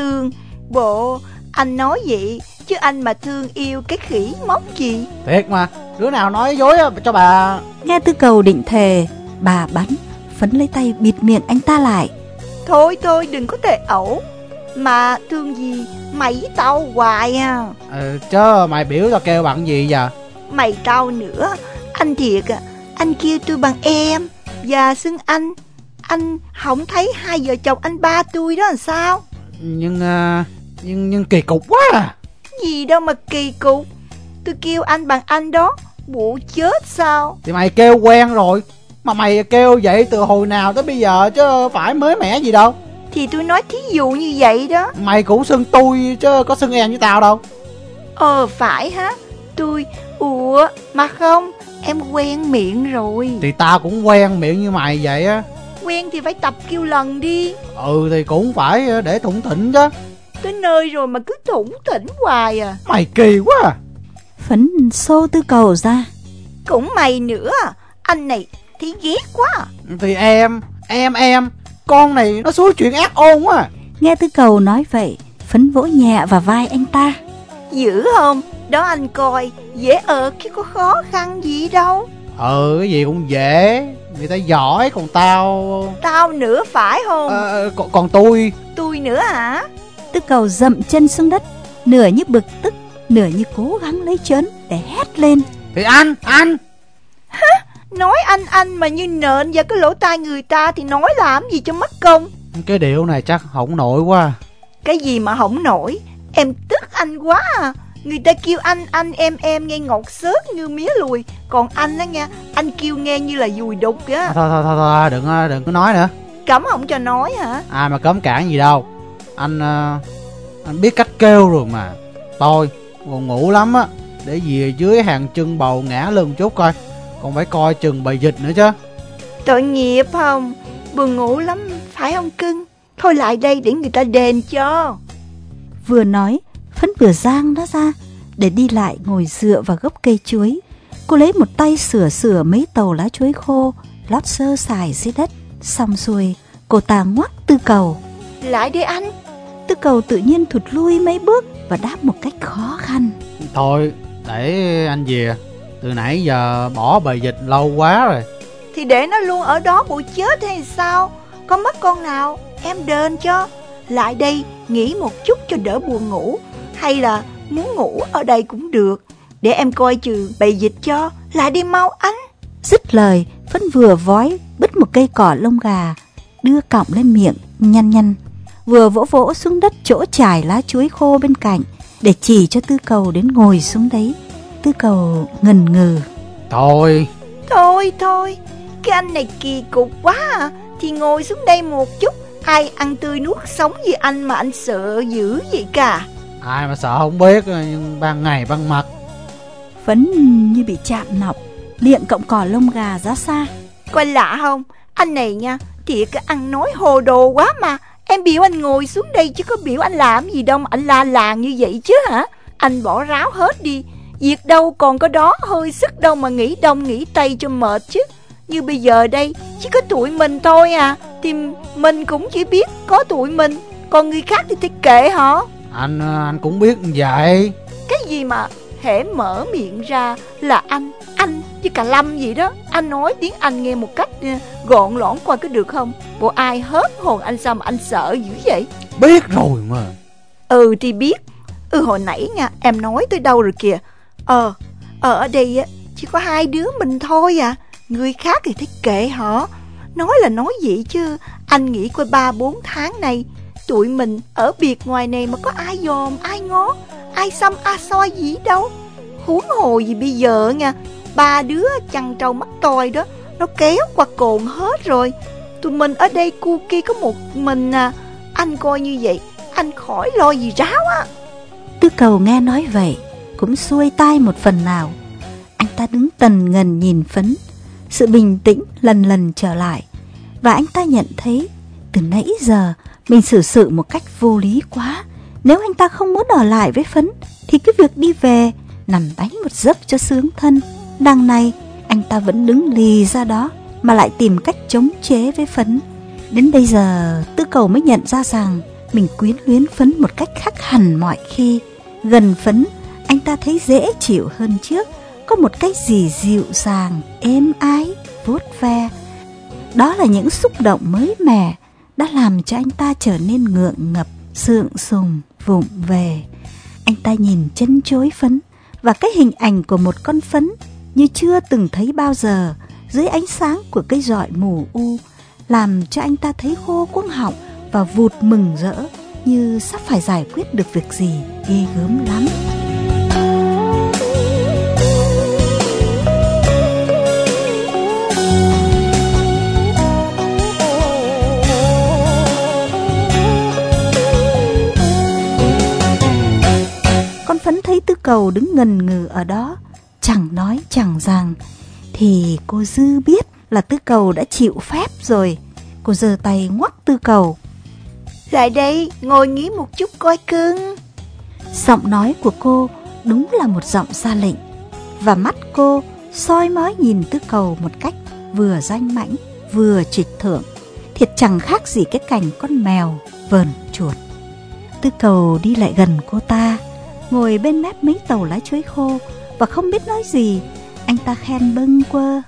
thương. Bộ anh nói vậy Chứ anh mà thương yêu cái khỉ móc gì? Thiệt mà Đứa nào nói dối á, cho bà. Nghe tư cầu định thề Bà bắn Phấn lấy tay bịt miệng anh ta lại. Thôi thôi đừng có tệ ẩu. Mà thương gì? Mày với tao hoài à. Ừ, Chứ mày biểu tao kêu bằng gì giờ? Mày tao nữa. Anh thiệt à Anh kêu tôi bằng em. Và xưng anh. Anh không thấy hai vợ chồng anh ba tôi đó làm sao Nhưng uh, Nhưng nhưng kỳ cục quá à. Gì đâu mà kỳ cục. Tôi kêu anh bằng anh đó Bộ chết sao? Thì mày kêu quen rồi Mà mày kêu vậy từ hồi nào tới bây giờ Chứ phải mới mẻ gì đâu. Thì tôi nói thí dụ như vậy đó. Mày cũng xưng tôi chứ có xưng em với tao đâu. Ờ phải hả? Tôi Ủa mà không Em quen miệng rồi. Thì tao cũng quen miệng như mày vậy á Quen thì phải tập kêu lần đi. Ừ thì cũng phải để thủng thỉnh chứ. Tới nơi rồi mà cứ thủng thỉnh hoài à. Mày kỳ quá à. Phấn xô tư cầu ra. Cũng mày nữa Anh này thì ghét quá à. Thì em Em em Con này nó xúi chuyện ác ôn quá à. Nghe tư cầu nói vậy Phấn vỗ nhẹ vào vai anh ta. Dữ không? Đó anh coi Dễ ở chứ có khó khăn gì đâu. Ừ cái gì cũng dễ Người ta giỏi còn tao Tao nữa phải không? À, còn, còn tôi. Tôi nữa hả? Tư cầu dậm chân xuống đất Nửa như bực tức Nửa như cố gắng lấy chớn để hét lên. Thì anh anh Hả? Nói anh anh mà như nện vào cái lỗ tai người ta Thì nói làm gì cho mất công? Cái điệu này chắc hỏng nổi quá. Cái gì mà hỏng nổi? Em tức anh quá à Người ta kêu anh anh em em nghe ngọt xớt như mía lùi. Còn anh á nghe Anh kêu nghe như là dùi đục á. À, Thôi thôi thôi, thôi đừng, đừng có nói nữa. Cấm không cho nói hả? Ai mà cấm cản gì đâu. Anh uh, anh biết cách kêu rồi mà. Thôi buồn ngủ lắm á. Để về dưới hàng chân bầu ngã lưng chút coi. Còn phải coi chừng bầy dịch nữa chứ. Tội nghiệp không? Buồn ngủ lắm phải không cưng? Thôi lại đây để người ta đền cho. Vừa nói Phấn vừa giang nó ra Để đi lại ngồi dựa vào gốc cây chuối. Cô lấy một tay sửa sửa mấy tàu lá chuối khô Lót sơ xài dưới đất. Xong xuôi Cô ta ngoắc tư cầu. Lại đi anh. Tư cầu tự nhiên thụt lui mấy bước Và đáp một cách khó khăn. Thôi để anh về. Từ nãy giờ bỏ bầy dịch lâu quá rồi. Thì để nó luôn ở đó bộ chết hay sao? Có mất con nào? Em đền cho. Lại đây nghỉ một chút cho đỡ buồn ngủ Hay là muốn ngủ ở đây cũng được. Để em coi trừ bầy dịch cho Lại đi mau anh Dứt lời Phấn vừa vói bứt một cây cỏ lông gà Đưa cọng lên miệng Nhăn nhăn. Vừa vỗ vỗ xuống đất chỗ trải lá chuối khô bên cạnh Để chỉ cho tư cầu đến ngồi xuống đấy. Tư cầu ngần ngừ. Thôi. Thôi thôi Cái anh này kỳ cục quá à. Thì ngồi xuống đây một chút Ai ăn tươi nuốt sống gì anh mà anh sợ dữ vậy cả Ai mà sợ không biết Nhưng ban ngày ban mặt. Phấn như bị chạm nọc Liệng cọng cỏ lông gà ra xa. Coi lạ không? Anh này nha Thiệt cái ăn nói hồ đồ quá mà. Em biểu anh ngồi xuống đây chứ có biểu anh làm gì đâu mà anh la làng như vậy chứ hả? Anh bỏ ráo hết đi. Việc đâu còn có đó hơi sức đâu mà nghĩ đông nghĩ tây cho mệt chứ. Như bây giờ đây chỉ có tụi mình thôi à. Thì mình cũng chỉ biết có tụi mình Còn người khác thì thích kệ họ Anh anh cũng biết vậy. Cái gì mà hễ mở miệng ra là anh Anh với cả Lâm gì đó. Anh nói tiếng Anh nghe một cách gọn lõn qua có được không? Bộ ai hết hồn anh sao mà anh sợ dữ vậy? Biết rồi mà. Ừ thì biết. Ừ hồi nãy nha em nói tới đâu rồi kìa? Ờ Ở đây á chỉ có hai đứa mình thôi à. Người khác thì thích kệ họ. Nói là nói vậy chứ Anh nghĩ coi ba bốn tháng này Tụi mình ở biệt ngoài này mà có ai dòm, ai ngó, Ai xăm, ai soi gì đâu. Huống hồ gì bây giờ nha, Ba đứa chăn trâu mắt toi đó, Nó kéo qua cồn hết rồi. Tụi mình ở đây cu kia có một mình à Anh coi như vậy, Anh khỏi lo gì ráo á. Tư cầu nghe nói vậy, Cũng xuôi tai một phần nào. Anh ta đứng tần ngần nhìn phấn, Sự bình tĩnh lần lần trở lại. Và anh ta nhận thấy, Từ nãy giờ mình xử sự một cách vô lý quá. Nếu anh ta không muốn ở lại với phấn Thì cái việc đi về Nằm đánh một giấc cho sướng thân. Đằng này anh ta vẫn đứng lì ra đó Mà lại tìm cách chống chế với phấn. Đến bây giờ Tư cầu mới nhận ra rằng Mình quyến luyến Phấn một cách khác hẳn mọi khi. Gần Phấn anh ta thấy dễ chịu hơn trước. Có một cách gì dịu dàng, êm ái, vuốt ve. Đó là những xúc động mới mẻ. Đã làm cho anh ta trở nên ngượng ngập, sượng sùng, vụng về. Anh ta nhìn chân chối Phấn Và cái hình ảnh của một con phấn Như chưa từng thấy bao giờ Dưới ánh sáng của cây rọi mù u Làm cho anh ta thấy khô cuống họng Và vụt mừng rỡ Như sắp phải giải quyết được việc gì ghê gớm lắm. Cầu đứng ngần ngừ ở đó Chẳng nói chẳng rằng Thì cô dư biết là tư cầu đã chịu phép rồi. Cô giơ tay ngoắc tư cầu. Lại đây ngồi nghỉ một chút coi cưng. Giọng nói của cô đúng là một giọng ra lệnh Và mắt cô soi mói nhìn tư cầu một cách vừa danh mãnh vừa trịch thượng. Thiệt chẳng khác gì cái cảnh con mèo vờn chuột. Tư cầu đi lại gần cô ta ngồi bên mép mấy tàu lá chuối khô và không biết nói gì. Anh ta khen bâng quơ.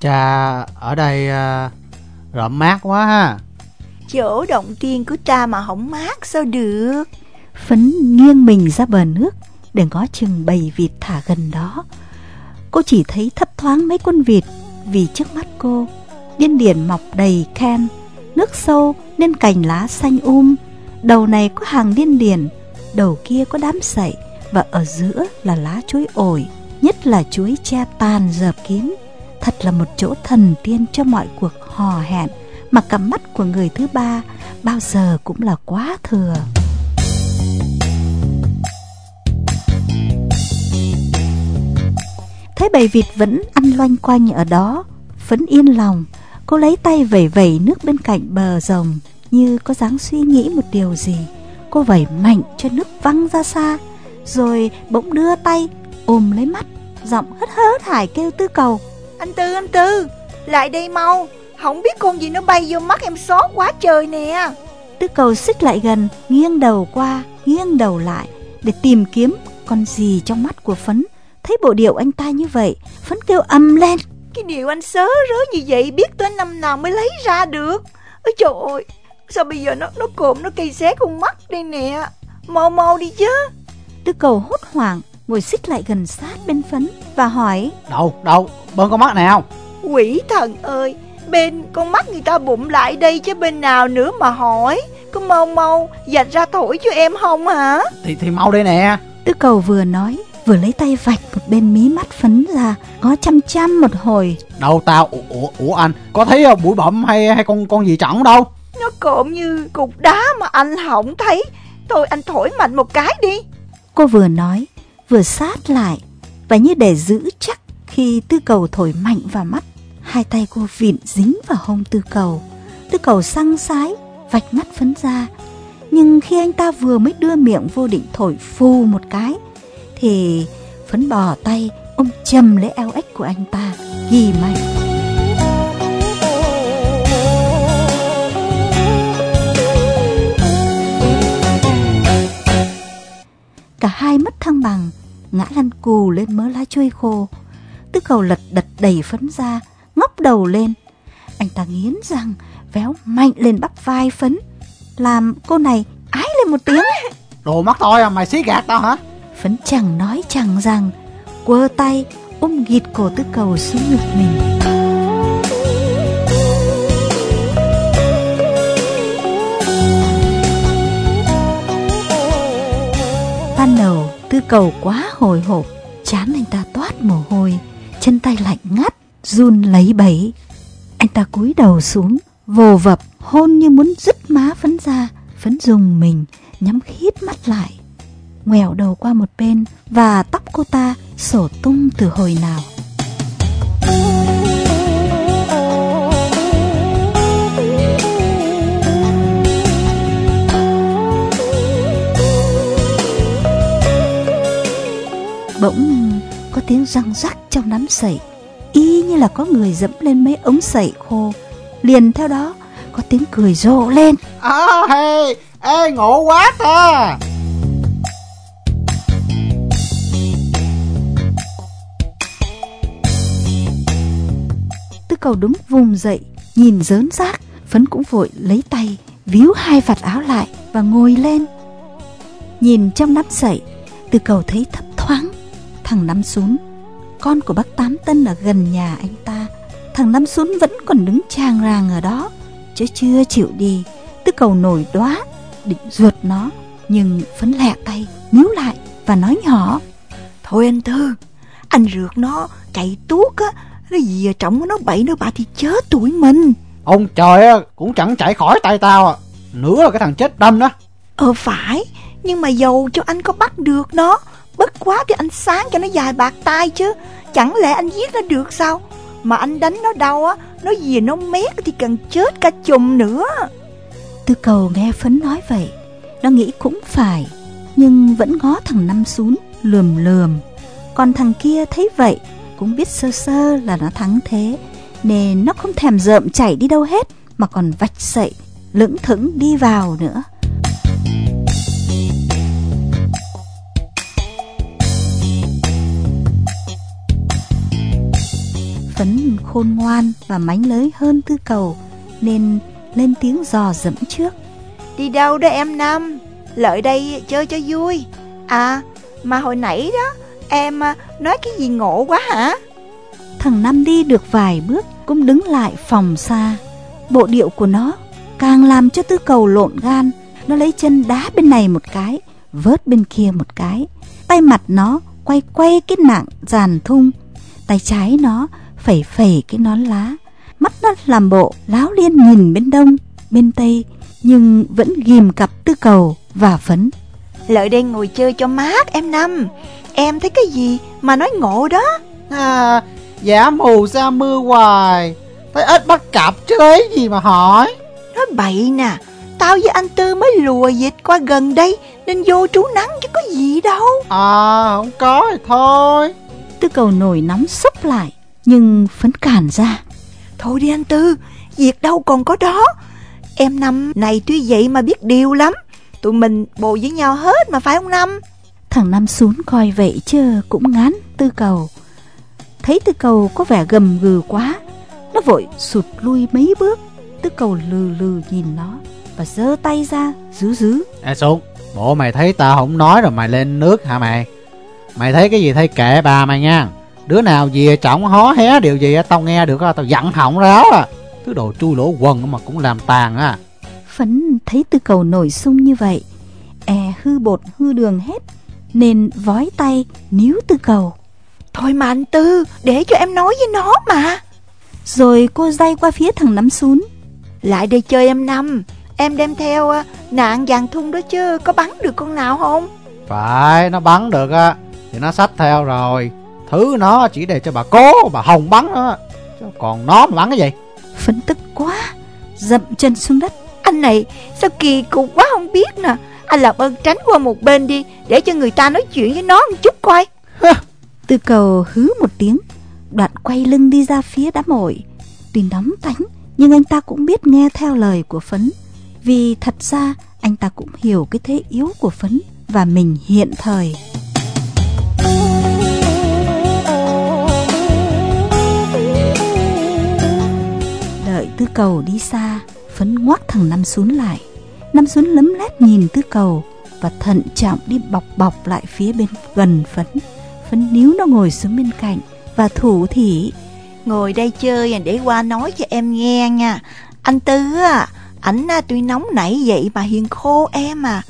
Chà, ở đây uh, mát quá ha. Chỗ động tiên của ta mà không mát sao được. Phấn nghiêng mình ra bờ nước để ngó chừng bầy vịt thả gần đó. Cô chỉ thấy thấp thoáng mấy con vịt vì trước mắt cô điên điển mọc đầy khen, nước sâu nên cành lá xanh um. Đầu này có hàng điên điển, đầu kia có đám sậy và ở giữa là lá chuối ổi, nhất là chuối che tàn dợp kín. Thật là một chỗ thần tiên cho mọi cuộc hò hẹn mà cặp mắt của người thứ ba bao giờ cũng là quá thừa. Thấy bầy vịt vẫn ăn loanh quanh ở đó, phấn yên lòng, cô lấy tay vẩy vẩy nước bên cạnh bờ rồng như có dáng suy nghĩ một điều gì. Cô vẩy mạnh cho nước văng ra xa Rồi bỗng đưa tay ôm lấy mắt Giọng hất hớt hải kêu tư cầu. Anh Tư anh Tư Lại đây mau Không biết con gì nó bay vô mắt em xót quá trời nè. Tư cầu xích lại gần Nghiêng đầu qua Nghiêng đầu lại Để tìm kiếm con gì trong mắt của Phấn. Thấy bộ điệu anh ta như vậy Phấn kêu âm lên. Cái điều anh sớ rớ như vậy Biết tới năm nào mới lấy ra được. Ôi trời ơi Sao bây giờ nó nó cộm nó cây xé con mắt đây nè? Mau mau đi chứ. Tư cầu hốt hoảng Ngồi xích lại gần sát bên phấn Và hỏi. Đâu đâu bên con mắt nào Quỷ thần ơi Bên con mắt người ta bụng lại đây chứ bên nào nữa mà hỏi. Cứ mau mau dạch ra thổi cho em không hả? Thì thì mau đây nè. Tư cầu vừa nói Vừa lấy tay vạch một bên mí mắt phấn ra Ngó chăm chăm một hồi. Đâu tao Ủa, ủa, ủa anh Có thấy bụi bậm hay hay con con gì trỏng đâu nó cộm như cục đá mà anh không thấy. Thôi anh thổi mạnh một cái đi. Cô vừa nói, Vừa sát lại Và như để giữ chắc Khi tư cầu thổi mạnh vào mắt, Hai tay cô vịn dính vào hông tư cầu. Tư cầu sang sái, Vạch mắt phấn ra. Nhưng khi anh ta vừa mới đưa miệng vô định thổi phù một cái, Thì phấn bò tay ôm chầm lấy eo ếch của anh ta, Ghi mạnh. Cả hai mất thăng bằng, ngã lăn cù lên mớ lá chuối khô. Tư cầu lật đật đẩy phấn ra, ngóc đầu lên. Anh ta nghiến răng, véo mạnh lên bắp vai phấn, làm cô này ái lên một tiếng. Đồ mắt tôi à, mày xí gạt tao hả? Phấn chẳng nói chẳng rằng, quơ tay ôm ghịt cổ tư cầu xuống ngực mình. Cầu quá hồi hộp, Chán anh ta toát mồ hôi, Chân tay lạnh ngắt, Run lấy bẫy. Anh ta cúi đầu xuống, Vồ vập, hôn như muốn dứt má phấn ra, Phấn dùng mình, Nhắm khít mắt lại Ngoẹo đầu qua một bên Và tóc cô ta sổ tung từ hồi nào Bỗng có tiếng răng rắc trong nắm sậy. Y như là có người dẫm lên mấy ống sậy khô. Liền theo đó có tiếng cười rộ lên. À hey Ê ngộ quá ta! Tư cầu đứng vùng dậy Nhìn dớn rác Phấn cũng vội lấy tay Víu hai vạt áo lại Và ngồi lên. Nhìn trong nắp dậy Tư cầu thấy thấp thoáng Thằng Năm xuống Con của bác Tám Tân ở gần nhà anh ta. Thằng Năm xuống vẫn còn đứng tràng ràng ở đó. Chứ chưa chịu đi. Tư cầu nổi đóa Định ruột nó Nhưng phấn lẹ tay níu lại Và nói nhỏ. Thôi anh Tư Anh rượt nó chạy tuốt á. Nó gì trọng nó bậy nó bạ thì chết tuổi mình. Ông trời á cũng chẳng chạy khỏi tay tao à. Nữa là cái thằng chết đâm đó. Ờ phải. Nhưng mà dầu cho anh có bắt được nó Bất quá thì anh sáng cho nó dài bạc tay chứ. Chẳng lẽ anh giết nó được sao? Mà anh đánh nó đau á, Nó gì nó mét thì cần chết cả chùm nữa. Tư cầu nghe Phấn nói vậy, Nó nghĩ cũng phải, Nhưng vẫn ngó thằng Năm xuống, lườm lườm. Còn thằng kia thấy vậy, Cũng biết sơ sơ là nó thắng thế, Nên nó không thèm rợm chảy đi đâu hết, Mà còn vạch sậy, Lững thững đi vào nữa. Phấn khôn ngoan và mánh lới hơn tư cầu Nên lên tiếng dò dẫm trước. Đi đâu đó em Năm Lợi đây chơi cho vui. À mà hồi nãy đó Em à, nói cái gì ngộ quá hả? Thằng Năm đi được vài bước Cũng đứng lại phòng xa. Bộ điệu của nó Càng làm cho tư cầu lộn gan. Nó lấy chân đá bên này một cái Vớt bên kia một cái. Tay mặt nó quay quay cái nạng giàn thung Tay trái nó phẩy phẩy cái nón lá. Mắt nó làm bộ láo liên nhìn bên đông Bên tây Nhưng vẫn ghim cặp tư cầu và phấn. Lợi đây ngồi chơi cho mát em Năm. Em thấy cái gì mà nói ngộ đó? À, Giả mù ra mưa hoài. Thấy ít bắt cặp chứ lấy gì mà hỏi. Nói bậy nè Tao với anh Tư mới lùa dịch qua gần đây Nên vô trú nắng chứ có gì đâu. À không có thì thôi. Tư cầu nổi nóng xúc lại Nhưng phấn cản ra. Thôi đi anh Tư Việc đâu còn có đó. Em Năm này tuy vậy mà biết điều lắm. Tụi mình bồ với nhau hết mà phải không Năm? Thằng Năm xuống coi vậy chứ cũng ngán tư cầu. Thấy tư cầu có vẻ gầm gừ quá Nó vội sụt lui mấy bước. Tư cầu lừ lừ nhìn nó Và giơ tay ra giữ giữ Ê xuống Bộ mày thấy tao không nói rồi mày lên nước hả mày? Mày thấy cái gì thấy kệ bà mày nha Đứa nào về trọng hó hé điều gì á Tao nghe được á Tao dặn họng ra đó. À Thứ đồ chui lỗ quần mà cũng làm tàn á. Phấn thấy tư cầu nổi sung như vậy E hư bột hư đường hết Nên vói tay níu tư cầu. Thôi mà anh Tư Để cho em nói với nó mà. Rồi cô day qua phía thằng nắm xuống Lại đây chơi em Năm Em đem theo à, nạn vàng thun đó chứ Có bắn được con nào không? Phải nó bắn được á Thì nó xách theo rồi Thứ nó chỉ để cho bà cố bà Hồng bắn Chứ còn nó mà bắn cái gì? Phấn tức quá Dậm chân xuống đất. Anh này sao kỳ cục quá không biết nè. Anh làm ơn tránh qua một bên đi Để cho người ta nói chuyện với nó một chút coi. Tư cầu hứ một tiếng Đoạn quay lưng đi ra phía đám ổi Tuy nóng tánh Nhưng anh ta cũng biết nghe theo lời của Phấn. Vì thật ra anh ta cũng hiểu cái thế yếu của Phấn Và mình hiện thời Đợi tư cầu đi xa Phấn ngoắc thằng Năm xuống lại. Năm xuống lấm lét nhìn tư cầu Và thận trọng đi bọc bọc lại phía bên gần Phấn. Phấn níu nó ngồi xuống bên cạnh Và thủ thỉ Ngồi đây chơi à, để qua nói cho em nghe nha. Anh Tư à Ảnh tuy nóng nảy vậy mà hiền khô em à.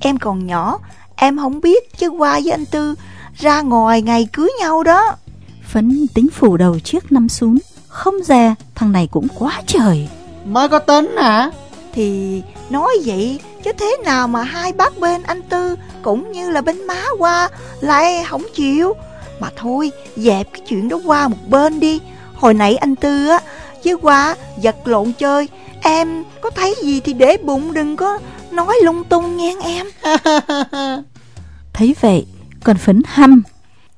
Em còn nhỏ Em không biết chứ qua với anh Tư Ra ngoài ngày cưới nhau đó. Phấn tính phủ đầu trước năm xuống Không dè thằng này cũng quá trời. Mới có tính hả? Thì nói vậy Chứ thế nào mà hai bác bên anh Tư Cũng như là bên má qua Lại không chịu. Mà thôi dẹp cái chuyện đó qua một bên đi. Hồi nãy anh Tư á Với qua giật lộn chơi. Em có thấy gì thì để bụng đừng có nói lung tung nghe em. Thấy vậy còn Phấn hăm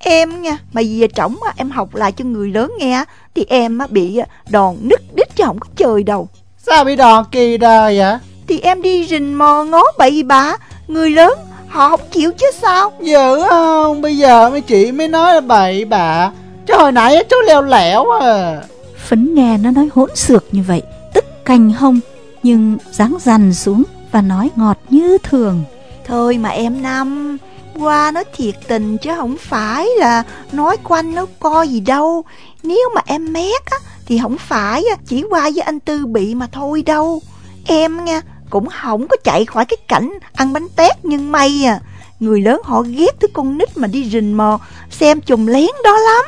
Em nha Mà về trỏng á, em học lại cho người lớn nghe Thì em á, bị đòn nứt đít chứ không có chơi đâu. Sao bị đòn kỳ đời vậy? Thì em đi rình mò ngó bậy bạ Người lớn họ không chịu chứ sao? Dữ không? Bây giờ mấy chị mới nói là bậy bạ. Chứ hồi nãy chú leo lẻo à. Phấn nghe nó nói hỗn xược như vậy Tức cành hông Nhưng dáng dằn xuống Và nói ngọt như thường. Thôi mà em Năm Qua nó thiệt tình chứ không phải là Nói quanh nó co gì đâu. Nếu mà em mét á Thì không phải chỉ qua với anh Tư bị mà thôi đâu. Em nha Cũng không có chạy khỏi cái cảnh Ăn bánh tét nhưng may à Người lớn họ ghét thứ con nít mà đi rình mò Xem trùng lén đó lắm.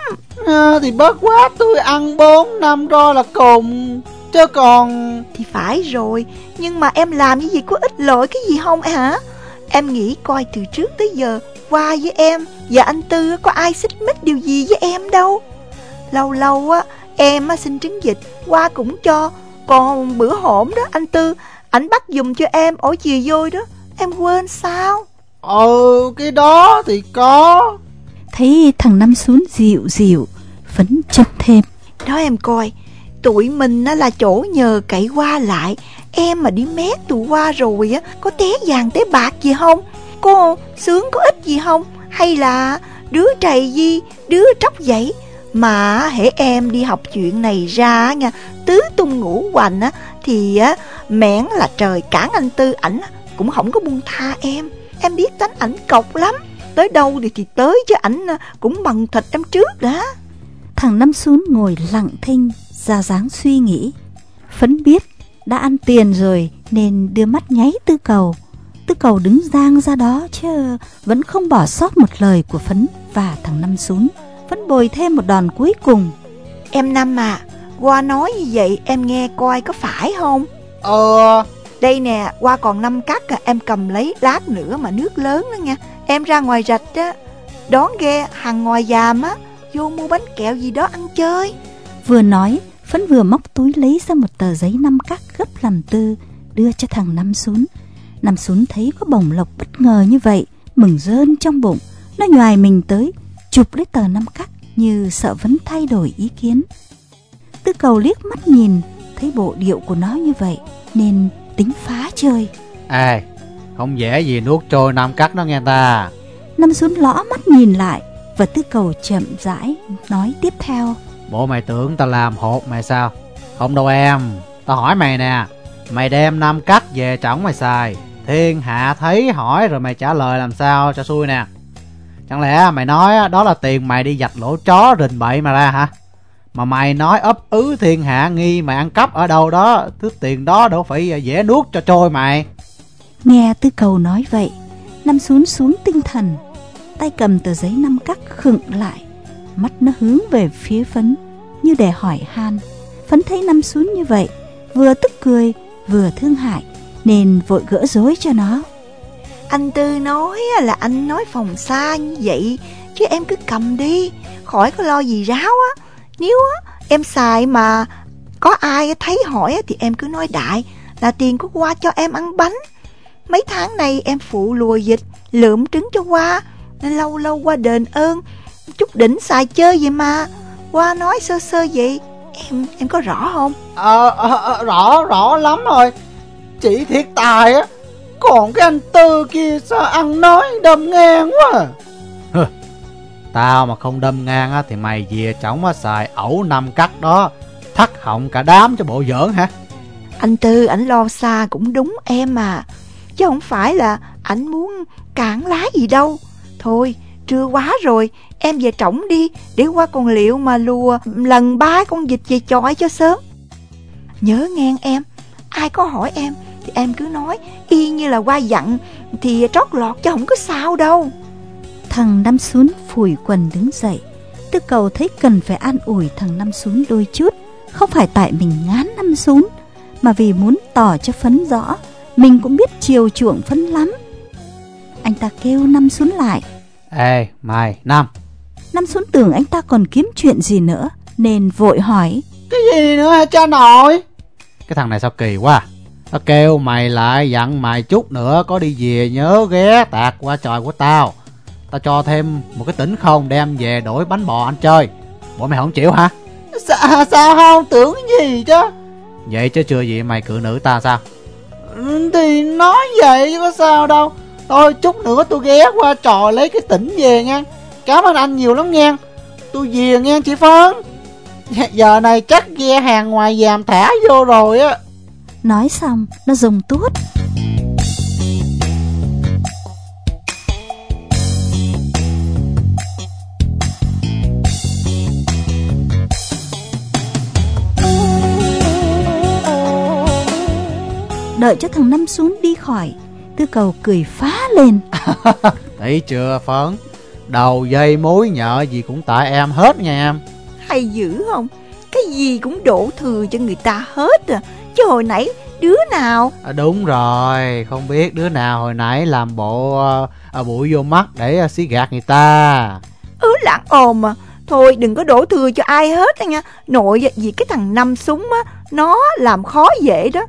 À, Thì bớt quá tôi ăn 4 năm ro là cùng Chứ còn Thì phải rồi Nhưng mà em làm cái gì có ích lợi cái gì không hả Em nghĩ coi từ trước tới giờ Qua với em và anh Tư có ai xích mích điều gì với em đâu. Lâu lâu á Em á, xin trứng vịt Qua cũng cho. Còn bữa hổm đó anh Tư Ảnh bắt dùng cho em ổ chìa vôi đó. Em quên sao? Ừ cái đó thì có. Thấy thằng Năm xuống dịu dịu Phấn châm thêm. Đó em coi Tụi mình á, là chỗ nhờ cậy qua lại Em mà đi mét tụi qua rồi á, Có té vàng té bạc gì không? Cô sướng có ích gì không? Hay là đứa trầy gì, Đứa tróc dậy? Mà hễ em đi học chuyện này ra nha, Tứ tung ngủ hoành á, Thì á, mẻn là trời cản anh Tư ảnh, Cũng không có buông tha em. Em biết tánh ảnh cọc lắm, Tới đâu thì thì tới chứ ảnh à, cũng bằng thịt em trước đã. Thằng Năm xuống ngồi lặng thinh, Ra dáng suy nghĩ, Phấn biết đã ăn tiền rồi Nên đưa mắt nháy tư cầu. Tư cầu đứng giang ra đó chứ Vẫn không bỏ sót một lời của Phấn Và thằng Năm xuống Vẫn bồi thêm một đòn cuối cùng. Em Năm à Qua nói như vậy em nghe coi có phải không? Ờ. Đây nè qua còn năm cắt à, Em cầm lấy lát nữa mà nước lớn đó nha. Em ra ngoài rạch á Đón ghe hàng ngoài giàm á Vô mua bánh kẹo gì đó ăn chơi. Vừa nói Phấn vừa móc túi lấy ra một tờ giấy năm cắt gấp làm tư Đưa cho thằng Năm xuống Năm xuống thấy có bổng lộc bất ngờ như vậy Mừng rơn trong bụng. Nó nhoài mình tới Chụp lấy tờ năm cắt Như sợ vẫn thay đổi ý kiến. Tư cầu liếc mắt nhìn Thấy bộ điệu của nó như vậy Nên tính phá chơi. Ê Không dễ gì nuốt trôi năm cắt đó nghe ta. Năm xuống lõ mắt nhìn lại Và tư cầu chậm rãi Nói tiếp theo Bộ mày tưởng tao làm hộp mày sao? Không đâu em. Tao hỏi mày nè. Mày đem năm cắt về trỏng mày xài. Thiên hạ thấy hỏi rồi mày trả lời làm sao cho xui nè. Chẳng lẽ mày nói đó là tiền mày đi dạch lỗ chó rình bậy mà ra hả? Mà mày nói ấp ứ thiên hạ nghi mày ăn cắp ở đâu đó, Thứ tiền đó đâu phải dễ nuốt cho trôi mày. Nghe tư cầu nói vậy Năm xuống xuống tinh thần, Tay cầm tờ giấy năm cắt khựng lại. Mắt nó hướng về phía Phấn Như để hỏi han. Phấn thấy năm xuống như vậy Vừa tức cười vừa thương hại Nên vội gỡ rối cho nó. Anh Tư nói là anh nói phòng xa như vậy Chứ em cứ cầm đi Khỏi có lo gì ráo á. Nếu á, em xài mà Có ai thấy hỏi thì em cứ nói đại Là tiền của qua cho em ăn bánh. Mấy tháng này em phụ lùa dịch Lượm trứng cho qua Nên lâu lâu qua đền ơn Chút đỉnh xài chơi vậy mà. Qua nói sơ sơ vậy Em em có rõ không? Ờ, ờ, ờ rõ rõ lắm rồi. Chỉ thiệt tài á Còn cái anh Tư kia sao ăn nói đâm ngang quá à. Tao mà không đâm ngang á Thì mày về chổng á xài ẩu năm cắt đó Thắt họng cả đám cho bộ giỡn hả? Anh Tư ảnh lo xa cũng đúng em à. Chứ không phải là ảnh muốn cản lá gì đâu. Thôi trưa quá rồi, Em về trỏng đi, Để qua còn liệu mà lùa lần ba con vịt về chọi cho sớm. Nhớ ngang em, Ai có hỏi em Thì em cứ nói, Y như là qua dặn Thì trót lọt chứ không có sao đâu. Thằng Năm xuống phủi quần đứng dậy Tư cầu thấy cần phải an ủi thằng Năm xuống đôi chút, Không phải tại mình ngán Năm xuống Mà vì muốn tỏ cho Phấn rõ, Mình cũng biết chiều chuộng Phấn lắm. Anh ta kêu Năm xuống lại Ê mày Năm Năm xuống tưởng anh ta còn kiếm chuyện gì nữa? Nên vội hỏi. Cái gì nữa hả cha nội? Cái thằng này sao kỳ quá. Tao kêu mày lại dặn mày chút nữa Có đi về nhớ ghé tạt qua tròi của tao. Tao cho thêm một cái tỉnh không đem về đổi bánh bò ăn chơi. Bộ mày không chịu hả? Sao, sao không? Tưởng gì chứ? Vậy chứ chưa gì mày cự nữ ta sao? Thì nói vậy chứ có sao đâu Thôi, chút nữa tôi ghé qua trò lấy cái tỉnh về nha. Cảm ơn anh nhiều lắm nha. Tôi về nha, chị Phấn. Giờ này chắc ghe hàng ngoài giàm thả vô rồi á. Nói xong, nó dùng tuốt. Đợi cho thằng Năm xuống đi khỏi. Tư cầu cười phá lên. Thấy chưa Phấn? Đầu dây mối nhợ gì cũng tại em hết nha em. Hay dữ không? Cái gì cũng đổ thừa cho người ta hết à. Chứ hồi nãy đứa nào? À, Đúng rồi. Không biết đứa nào hồi nãy làm bộ à, bụi vô mắt để à, xí gạt người ta. Ứ lạng ồm à Thôi đừng có đổ thừa cho ai hết nha. Nội vì cái thằng năm súng á Nó làm khó dễ đó.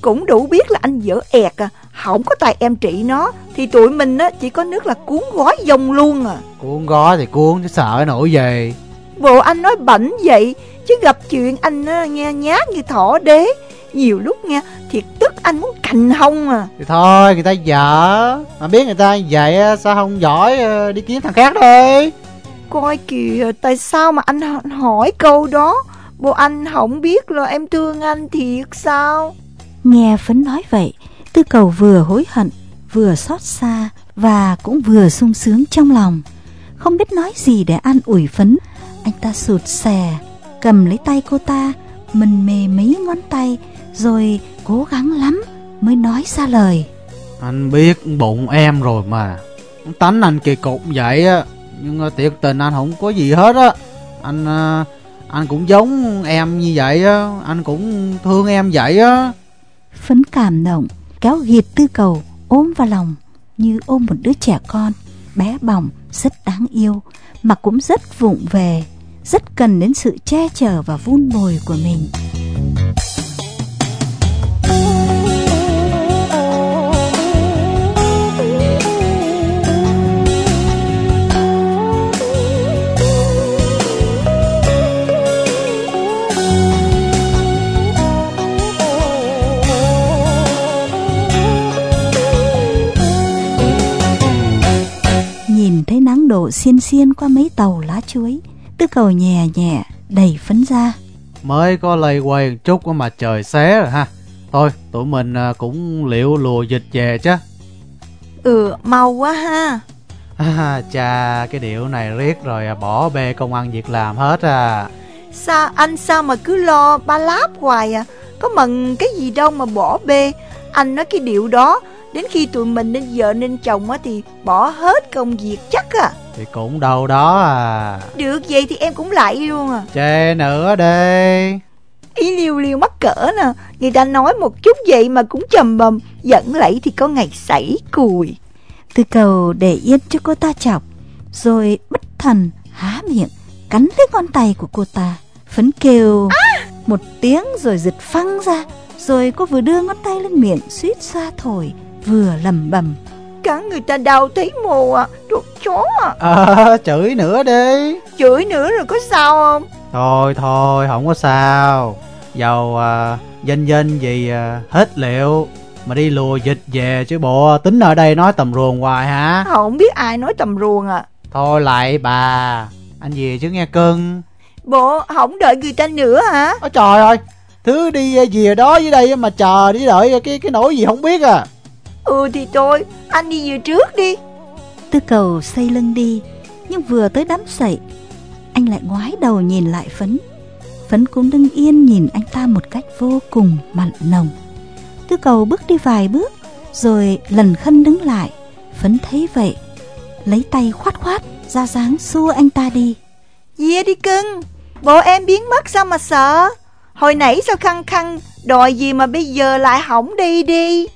Cũng đủ biết là anh dở ẹt à Không có tài em trị nó Thì tụi mình á chỉ có nước là cuốn gói dông luôn à. Cuốn gói thì cuốn chứ sợ nổi gì Bộ anh nói bảnh vậy Chứ gặp chuyện anh á, nghe nhát như thỏ đế. Nhiều lúc nha Thiệt tức anh muốn cành hông à. Thì thôi người ta dở. Mà biết người ta vậy á, sao không giỏi à, đi kiếm thằng khác đi Coi kìa Tại sao mà anh hỏi câu đó? Bộ anh không biết là em thương anh thiệt sao? Nghe Phấn nói vậy Tư cầu vừa hối hận Vừa xót xa Và cũng vừa sung sướng trong lòng. Không biết nói gì để an ủi Phấn. Anh ta sụt xè Cầm lấy tay cô ta Mình mề mấy ngón tay Rồi cố gắng lắm Mới nói ra lời. Anh biết bụng em rồi mà. Tánh anh kỳ cục vậy á. Nhưng à, thiệt tình anh không có gì hết á. Anh à, anh cũng giống em như vậy á. Anh cũng thương em vậy á. Phấn cảm động Kéo ghịt tư cầu ôm vào lòng Như ôm một đứa trẻ con, Bé bỏng, rất đáng yêu, Mà cũng rất vụng về, Rất cần đến sự che chở và vun bồi của mình. Nắng đổ xiên xiên qua mấy tàu lá chuối Tư cầu nhẹ nhẹ đẩy phấn ra Mới có lây quay một chút mà trời xé rồi ha. Thôi tụi mình à, cũng liệu lùa dịch về chứ. Ừ mau quá ha. À, Cha cái điệu này riết rồi à, bỏ bê công ăn việc làm hết à. Sao anh sao mà cứ lo ba láp hoài à? Có mần cái gì đâu mà bỏ bê. Anh nói cái điệu đó Đến khi tụi mình nên vợ nên chồng á Thì bỏ hết công việc chắc à. Thì cũng đâu đó à. Được vậy thì em cũng lại luôn à. Chê nữa đi. Ý liêu liêu mắc cỡ nè. Người ta nói một chút vậy mà cũng trầm bầm. Dẫn lẫy thì có ngày sảy cùi. Tư cầu để yên cho cô ta chọc Rồi bất thần há miệng Cắn lấy ngón tay của cô ta Phấn kêu Một tiếng rồi giật phăng ra Rồi cô vừa đưa ngón tay lên miệng suýt xoa thổi Vừa lẩm bẩm Cắn người ta đau thấy mồ à Đồ chó à. Ờ chửi nữa đi. Chửi nữa rồi có sao không? Thôi thôi không có sao. Dầu à, danh danh gì à, hết liệu. Mà đi lùa dịch về chứ bộ tính ở đây nói tầm ruồng hoài hả? Không biết ai nói tầm ruồng à. Thôi lại bà Anh về chứ nghe cưng. Bộ không đợi người ta nữa hả? Ôi trời ơi Thứ đi về đó dưới đây mà chờ đi đợi cái cái nỗi gì không biết à Ừ thì thôi Anh đi về trước đi. Tư cầu xây lưng đi Nhưng vừa tới đám sậy Anh lại ngoái đầu nhìn lại Phấn. Phấn cũng đứng yên nhìn anh ta một cách vô cùng mặn nồng. Tư cầu bước đi vài bước Rồi lần khân đứng lại. Phấn thấy vậy Lấy tay khoát khoát ra dáng xua anh ta đi. Về đi cưng Bộ em biến mất sao mà sợ? Hồi nãy sao khăng khăng Đòi gì mà bây giờ lại hỏng đi đi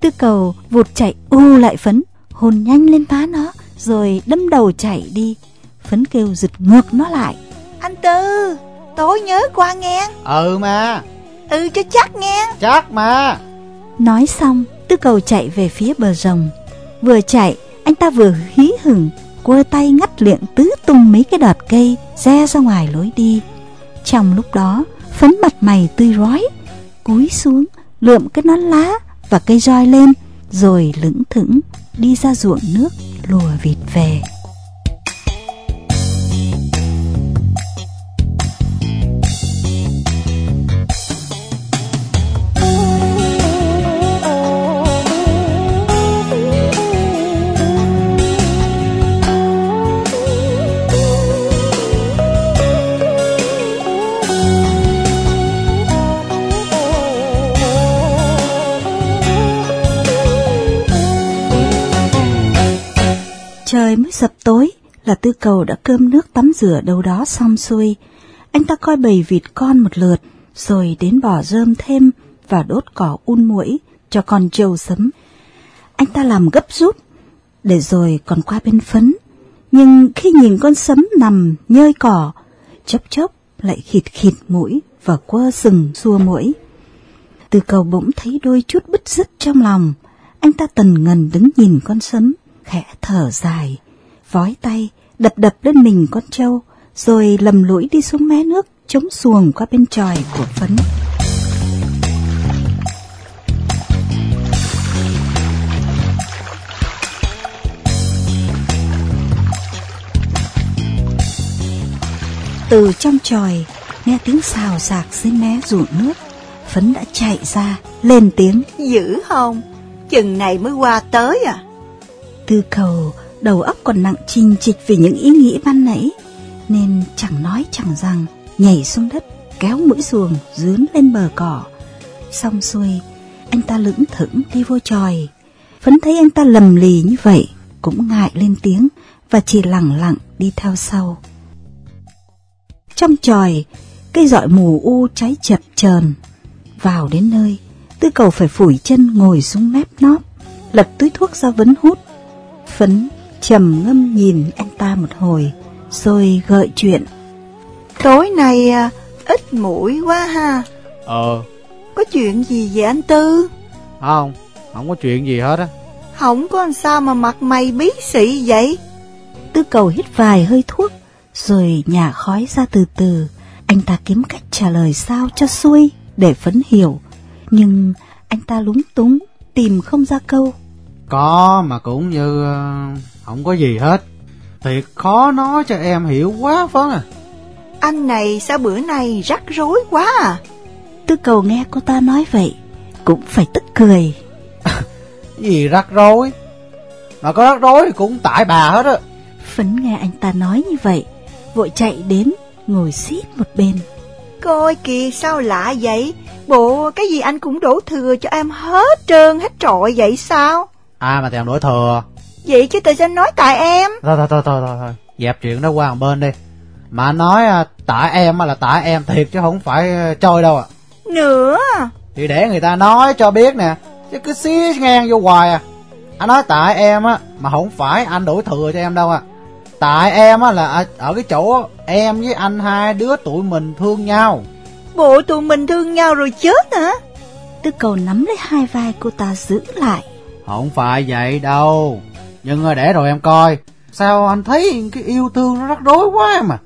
Tư cầu vụt chạy u lại Phấn Hôn nhanh lên má nó Rồi đâm đầu chạy đi. Phấn kêu giật ngược nó lại. Anh Tư Tối nhớ qua nghe. Ừ mà. Ừ cho chắc nghe. Chắc mà. Nói xong Tư cầu chạy về phía bờ rồng. Vừa chạy anh ta vừa hí hửng Quơ tay ngắt liệng tứ tung mấy cái đọt cây Re ra ngoài lối đi. Trong lúc đó Phấn mặt mày tươi rói Cúi xuống lượm cái nón lá và cây roi lên rồi lững thững đi ra ruộng nước lùa vịt về. Trời mới sập tối là tư cầu đã cơm nước tắm rửa đâu đó xong xuôi. Anh ta coi bầy vịt con một lượt, rồi đến bỏ rơm thêm và đốt cỏ un muỗi cho con trâu sấm. Anh ta làm gấp rút, để rồi còn qua bên phấn. Nhưng khi nhìn con sấm nằm nhơi cỏ, chốc chốc lại khịt khịt mũi và quơ sừng xua mũi. Từ cầu bỗng thấy đôi chút bứt rứt trong lòng, anh ta tần ngần đứng nhìn con sấm, khẽ thở dài, vói tay, đập đập lên mình con trâu, rồi lầm lũi đi xuống mé nước, chống xuồng qua bên tròi của phấn. Từ trong tròi, nghe tiếng xào xạc dưới mé ruộng nước, phấn đã chạy ra, lên tiếng. Dữ không? Chừng này mới qua tới à? Tư cầu, đầu óc còn nặng chinh chịch vì những ý nghĩ ban nãy, nên chẳng nói chẳng rằng, nhảy xuống đất, kéo mũi xuồng, dướn lên bờ cỏ. Xong xuôi, anh ta lững thững đi vô tròi. Phấn thấy anh ta lầm lì như vậy, cũng ngại lên tiếng và chỉ lẳng lặng đi theo sau. Trong tròi, cây dọi mù u cháy chập chờn. Vào đến nơi, tư cầu phải phủi chân ngồi xuống mép nóp lật túi thuốc ra vấn hút phấn trầm ngâm nhìn anh ta một hồi rồi gợi chuyện. Tối nay à, ít mũi quá ha. Ờ. Có chuyện gì vậy anh Tư? Không Không có chuyện gì hết á. Không có làm sao mà mặt mày bí xị vậy? Tư cầu hít vài hơi thuốc Rồi nhả khói ra từ từ. Anh ta kiếm cách trả lời sao cho xuôi Để phấn hiểu. Nhưng anh ta lúng túng Tìm không ra câu Có mà cũng như uh, Không có gì hết. Thiệt khó nói cho em hiểu quá Phấn à. Anh này sao bữa nay rắc rối quá à? Tư cầu nghe cô ta nói vậy Cũng phải tức cười. Gì rắc rối? Mà có rắc rối thì cũng tại bà hết á. Phấn nghe anh ta nói như vậy Vội chạy đến Ngồi xít một bên. Coi kìa sao lạ vậy? Bộ cái gì anh cũng đổ thừa cho em hết trơn hết trọi vậy sao À mà thèm đổ thừa. Vậy chứ tại sao nói tại em. Thôi thôi thôi thôi thôi, thôi. Dẹp chuyện đó qua một bên đi. Mà nói à, tại em á là tại em thiệt chứ không phải à, trôi đâu à Nữa? Thì để người ta nói cho biết nè Chứ cứ xí ngang vô hoài à. Anh nói tại em á Mà không phải anh đổ thừa cho em đâu à Tại em á là ở, ở cái chỗ Em với anh hai đứa tụi mình thương nhau. Bộ tụi mình thương nhau rồi chết hả? Tư cầu nắm lấy hai vai cô ta giữ lại Không phải vậy đâu. Nhưng mà để rồi em coi. Sao anh thấy cái yêu thương nó rắc rối quá mà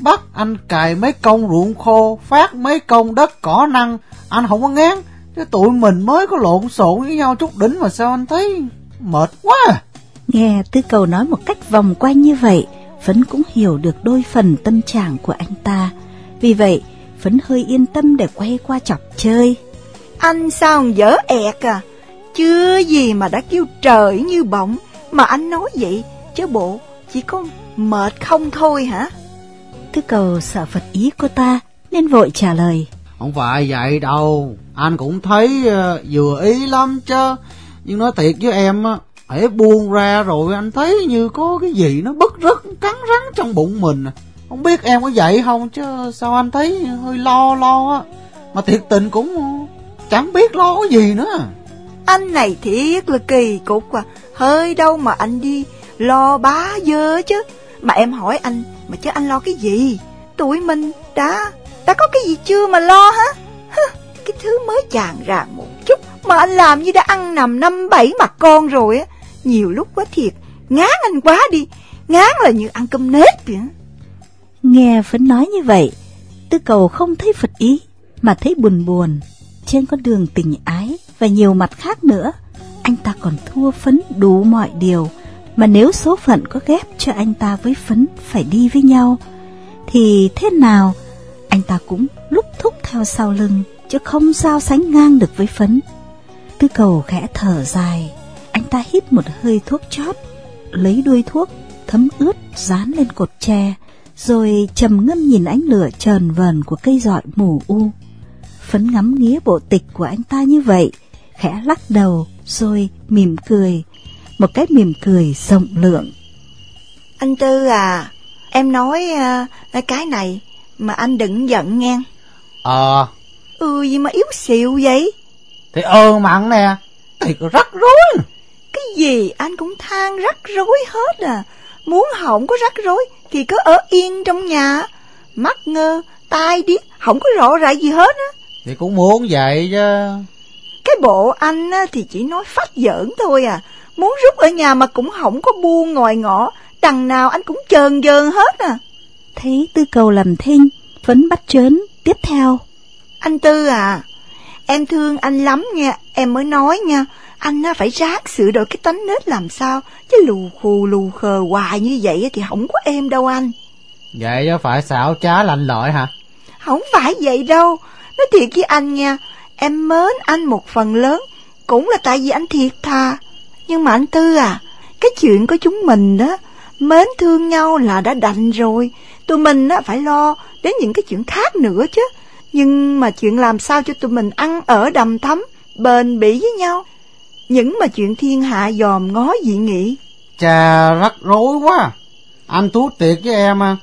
Bắt anh cài mấy công ruộng khô Phát mấy công đất cỏ năng. Anh không có ngán. Chứ tụi mình mới có lộn xộn với nhau chút đỉnh Mà sao anh thấy mệt quá à. Nghe Tư cầu nói một cách vòng quanh như vậy Phấn cũng hiểu được đôi phần tâm trạng của anh ta. Vì vậy Phấn hơi yên tâm để quay qua chọc chơi. Anh sao dở ẹt à Chưa gì mà đã kêu trời như bỗng Mà anh nói vậy? Chứ bộ chỉ có mệt không thôi hả? Tư cầu sợ phật ý cô ta Nên vội trả lời. Không phải vậy đâu. Anh cũng thấy uh, vừa ý lắm chứ. Nhưng nói thiệt với em á Hãy buông ra rồi anh thấy như có cái gì nó bứt rứt cắn rắn trong bụng mình. Không biết em có vậy không chứ sao anh thấy hơi lo lo á. Mà thiệt tình cũng chẳng biết lo cái gì nữa anh này thiệt là kỳ cục à. Hơi đâu mà anh đi lo bá dơ chứ. Mà em hỏi anh Mà chứ anh lo cái gì? Tụi mình đã Đã có cái gì chưa mà lo hả? Hứ, Cái thứ mới chàng ràng một chút Mà anh làm như đã ăn nằm năm bảy mặt con rồi á. Nhiều lúc quá thiệt Ngán anh quá đi. Ngán là như ăn cơm nếp vậy Nghe Phấn nói như vậy Tư cầu không thấy phật ý Mà thấy buồn buồn. Trên con đường tình ái và nhiều mặt khác nữa. Anh ta còn thua phấn đủ mọi điều, mà nếu số phận có ghép cho anh ta với phấn phải đi với nhau, thì thế nào anh ta cũng lúc thúc theo sau lưng, chứ không sao sánh ngang được với phấn. Tư cầu khẽ thở dài, anh ta hít một hơi thuốc chót, lấy đuôi thuốc thấm ướt dán lên cột tre, rồi trầm ngâm nhìn ánh lửa trờn vờn của cây dọi mù u. Phấn ngắm nghía bộ tịch của anh ta như vậy, khẽ lắc đầu, rồi mỉm cười, một cái mỉm cười rộng lượng. Anh Tư à, em nói uh, cái này mà anh đừng giận nghe. Ờ. Ừ gì mà yếu xìu vậy? Thì ờ mặn nè, thì rắc rối. Cái gì anh cũng than rắc rối hết à. Muốn không có rắc rối thì cứ ở yên trong nhà. Mắt ngơ, tai điếc, không có rõ ràng gì hết á. Thì cũng muốn vậy chứ. Cái bộ anh á, thì chỉ nói phát giỡn thôi à. Muốn rút ở nhà mà cũng không có buông ngồi ngõ. Đằng nào anh cũng chờn dờn hết à. Thấy tư cầu làm thinh, phấn bắt trớn, tiếp theo. Anh Tư à, em thương anh lắm nha, em mới nói nha. Anh phải ráng sửa đổi cái tánh nết làm sao Chứ lù khù lù khờ hoài như vậy thì không có em đâu anh Vậy chứ phải xảo trá lạnh lợi hả Không phải vậy đâu Nói thiệt với anh nha Em mến anh một phần lớn Cũng là tại vì anh thiệt thà Nhưng mà anh Tư à Cái chuyện của chúng mình đó Mến thương nhau là đã đành rồi Tụi mình á, phải lo đến những cái chuyện khác nữa chứ Nhưng mà chuyện làm sao cho tụi mình ăn ở đầm thấm Bền bỉ với nhau những mà chuyện thiên hạ dòm ngó dị nghị. Chà rắc rối quá. Anh thú tiệt với em à.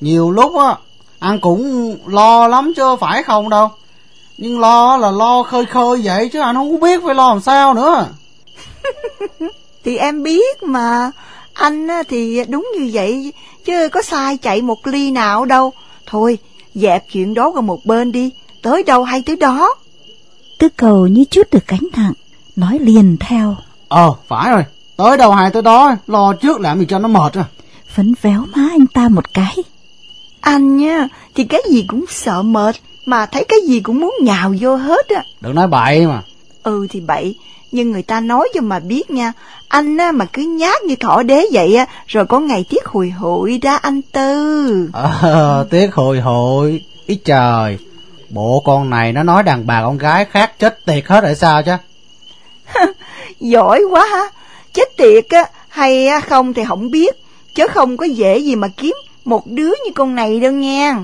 Nhiều lúc á, anh cũng lo lắm chứ phải không đâu. Nhưng lo là lo khơi khơi vậy chứ anh không có biết phải lo làm sao nữa. thì em biết mà. Anh thì đúng như vậy chứ có sai chạy một ly nào đâu. Thôi, dẹp chuyện đó qua một bên đi. Tới đâu hay tới đó. Tư cầu như chút được cánh nặng nói liền theo. Ờ, phải rồi, tới đâu hay tới đó, lo trước làm gì cho nó mệt à. Phấn véo má anh ta một cái. Anh nha, thì cái gì cũng sợ mệt, mà thấy cái gì cũng muốn nhào vô hết á. Đừng nói bậy mà. Ừ thì bậy, nhưng người ta nói cho mà biết nha, anh á, mà cứ nhát như thỏ đế vậy á, rồi có ngày tiếc hồi hội ra anh Tư. Ờ, tiếc hồi hội, ý trời, bộ con này nó nói đàn bà con gái khác chết tiệt hết rồi sao chứ. Giỏi quá ha Chết tiệt á Hay không thì không biết Chứ không có dễ gì mà kiếm Một đứa như con này đâu nha.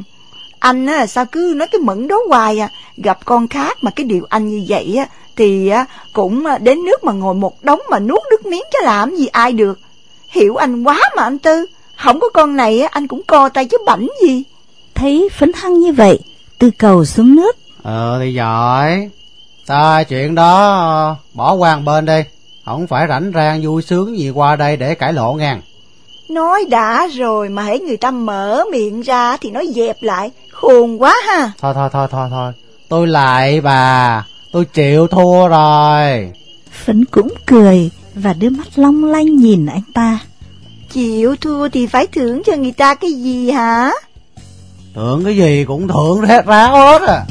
Anh á sao cứ nói cái mẫn đó hoài à? Gặp con khác mà cái điều anh như vậy á Thì cũng đến nước mà ngồi một đống Mà nuốt nước miếng chứ làm gì ai được. Hiểu anh quá mà anh Tư. Không có con này á anh cũng co tay chứ bảnh gì. Thấy phấn hăng như vậy Tư cầu xuống nước. Ờ thì giỏi. Ta chuyện đó bỏ qua bên đi. Không phải rảnh rang vui sướng gì qua đây để cãi lộn ngang Nói đã rồi mà hãy người ta mở miệng ra thì nói dẹp lại. Khôn quá ha. Thôi thôi thôi thôi thôi. Tôi lại bà. Tôi chịu thua rồi. Phấn cũng cười Và đưa mắt long lanh nhìn anh ta. Chịu thua thì phải thưởng cho người ta cái gì hả? Thưởng cái gì cũng thưởng hết ráo hết à.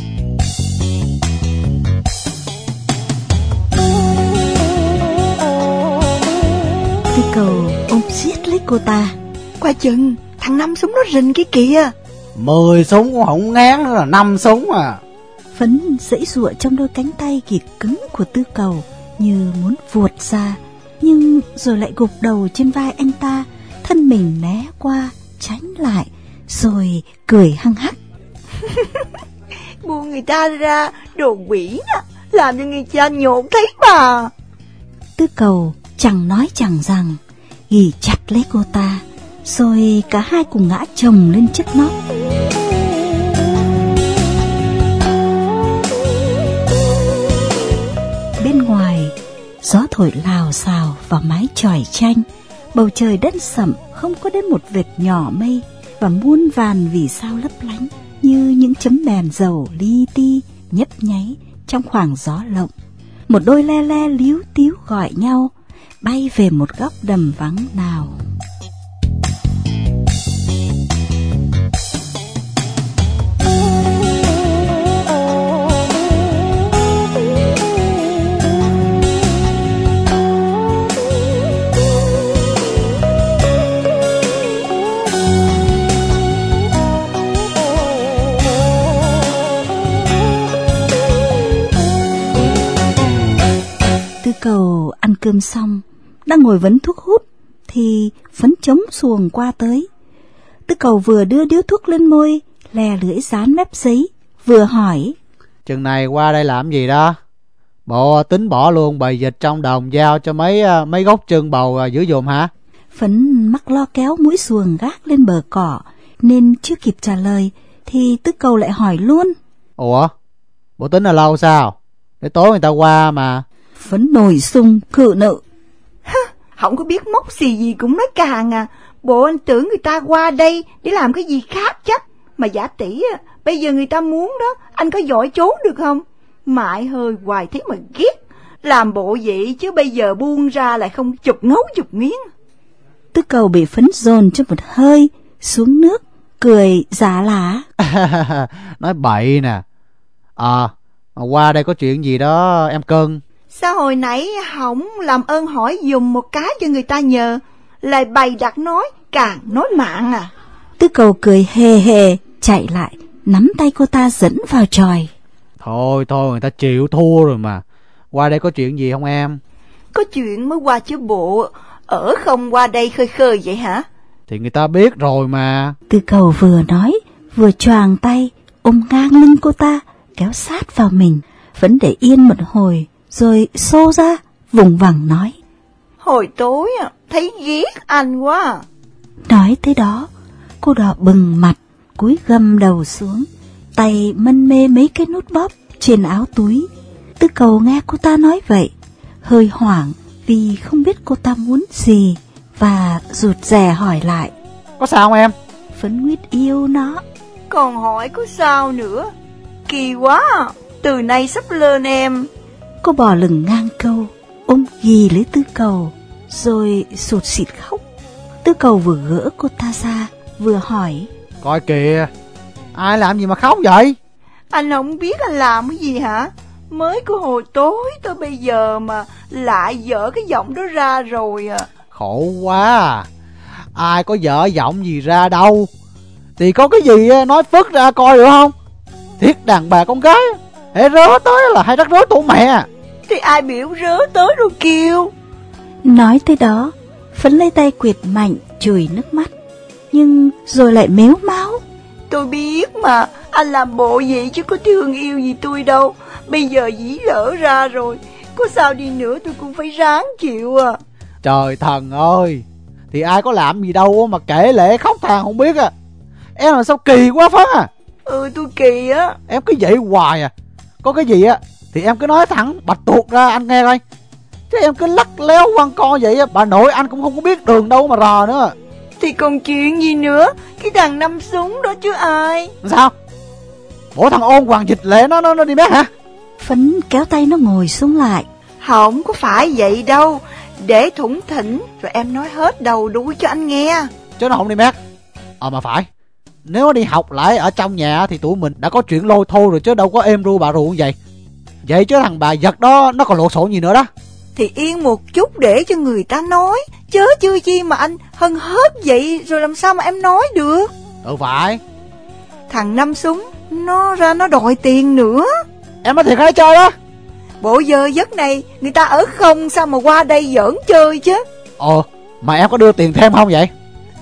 Cầu ôm siết lấy cô ta. Qua chừng Thằng năm súng nó rình cái kìa. Mười súng cũng không ngán nữa là năm súng à. Phấn dãy rụa trong đôi cánh tay kiệt cứng của tư cầu Như muốn vuột ra. Nhưng rồi lại gục đầu trên vai anh ta Thân mình né qua Tránh lại Rồi cười hăng hắc. Buông người ta ra Đồ quỷ à, Làm cho người cha nhộn thấy mà Tư cầu chẳng nói chẳng rằng ghì chặt lấy cô ta, rồi cả hai cùng ngã chồng lên chiếc nóc. Bên ngoài, gió thổi lào xào vào mái tròi tranh bầu trời đen sậm, không có đến một vệt nhỏ mây và muôn vàn vì sao lấp lánh như những chấm đèn dầu li ti nhấp nháy trong khoảng gió lộng. Một đôi le le líu tíu gọi nhau bay về một góc đầm vắng nào. Cầu ăn cơm xong, đang ngồi vấn thuốc hút, thì phấn chống xuồng qua tới. Tư cầu vừa đưa điếu thuốc lên môi, lè lưỡi dán mép giấy, vừa hỏi. Chừng này qua đây làm gì đó? Bộ tính bỏ luôn bầy dịch trong đồng giao cho mấy à, mấy gốc chân bầu à, giữ dùm hả? Phấn mắc lo kéo mũi xuồng gác lên bờ cỏ, nên chưa kịp trả lời, thì tư cầu lại hỏi luôn. Ủa? Bộ tính là lâu sao? Để tối người ta qua mà. Phấn nổi sung cự nự. Không có biết mốc xì gì cũng nói càng à. Bộ anh tưởng người ta qua đây để làm cái gì khác chắc. Mà giả tỷ à, bây giờ người ta muốn đó, anh có giỏi trốn được không? Mãi hơi hoài thế mà ghét. Làm bộ vậy chứ bây giờ buông ra lại không chụp ngấu chụp miếng. Tư cầu bị phấn dồn cho một hơi, xuống nước, cười giả lả. Nói bậy nè. À, qua đây có chuyện gì đó em cưng. Sao hồi nãy không làm ơn hỏi dùng một cái cho người ta nhờ, lại bày đặt nói, càng nói mạng à. Tư cầu cười hề hề, chạy lại, nắm tay cô ta dẫn vào tròi. Thôi thôi người ta chịu thua rồi mà. Qua đây có chuyện gì không em? Có chuyện mới qua chứ bộ, ở không qua đây khơi khơi vậy hả? Thì người ta biết rồi mà. Tư cầu vừa nói, vừa choàng tay, ôm ngang lưng cô ta, kéo sát vào mình. Vẫn để yên một hồi, rồi xô ra, vùng vằng nói. Hồi tối thấy ghét anh quá à. Nói tới đó, cô đỏ bừng mặt, cúi gầm đầu xuống, tay mân mê mấy cái nút bóp trên áo túi. Tư cầu nghe cô ta nói vậy, hơi hoảng vì không biết cô ta muốn gì và rụt rè hỏi lại. Có sao không em? Phấn nguyết yêu nó. Còn hỏi có sao nữa? Kỳ quá à, từ nay sắp lên em. Cô bò lừng ngang câu, ôm ghì lấy tư cầu, rồi sụt xịt khóc. Tư cầu vừa gỡ cô ta ra, vừa hỏi. Coi kìa, ai làm gì mà khóc vậy? Anh không biết anh làm cái gì hả? Mới có hồi tối tới bây giờ mà lại dở cái giọng đó ra rồi à. Khổ quá à. Ai có dở giọng gì ra đâu. Thì có cái gì nói phức ra coi được không? Thiết đàn bà con gái, hãy rớ tới là hay rắc rối tổ mẹ. Thì ai biểu rớ tới rồi kêu. Nói tới đó, Phấn lấy tay quyệt mạnh chùi nước mắt, nhưng rồi lại méo máu. Tôi biết mà, anh làm bộ vậy chứ có thương yêu gì tôi đâu. Bây giờ dĩ lỡ ra rồi, có sao đi nữa tôi cũng phải ráng chịu à. Trời thần ơi, thì ai có làm gì đâu mà kể lệ khóc than không biết à. Em làm sao kỳ quá Phấn à. Ừ tôi kỳ á. Em cứ vậy hoài à. Có cái gì á thì em cứ nói thẳng bạch tuột ra anh nghe coi. Chứ em cứ lắc léo quăng co vậy á, bà nội anh cũng không có biết đường đâu mà rò nữa. Thì còn chuyện gì nữa, cái thằng năm súng đó chứ ai. Sao? Bộ thằng ôn hoàng dịch lệ nó nó nó đi bé hả? Phấn kéo tay nó ngồi xuống lại. Không có phải vậy đâu, để thủng thỉnh rồi em nói hết đầu đuôi cho anh nghe. Chứ nó không đi mét. Ờ mà phải. Nếu đi học lại ở trong nhà thì tụi mình đã có chuyện lôi thôi rồi chứ đâu có êm ru bà ru như vậy. Vậy chứ thằng bà giật đó nó còn lộ sổ gì nữa đó. Thì yên một chút để cho người ta nói. Chớ chưa chi mà anh hân hết vậy Rồi làm sao mà em nói được? Ừ phải. Thằng Năm Súng Nó ra nó đòi tiền nữa. Em nói thiệt hay chơi đó Bộ giờ giấc này Người ta ở không sao mà qua đây giỡn chơi chứ. Ồ mà em có đưa tiền thêm không vậy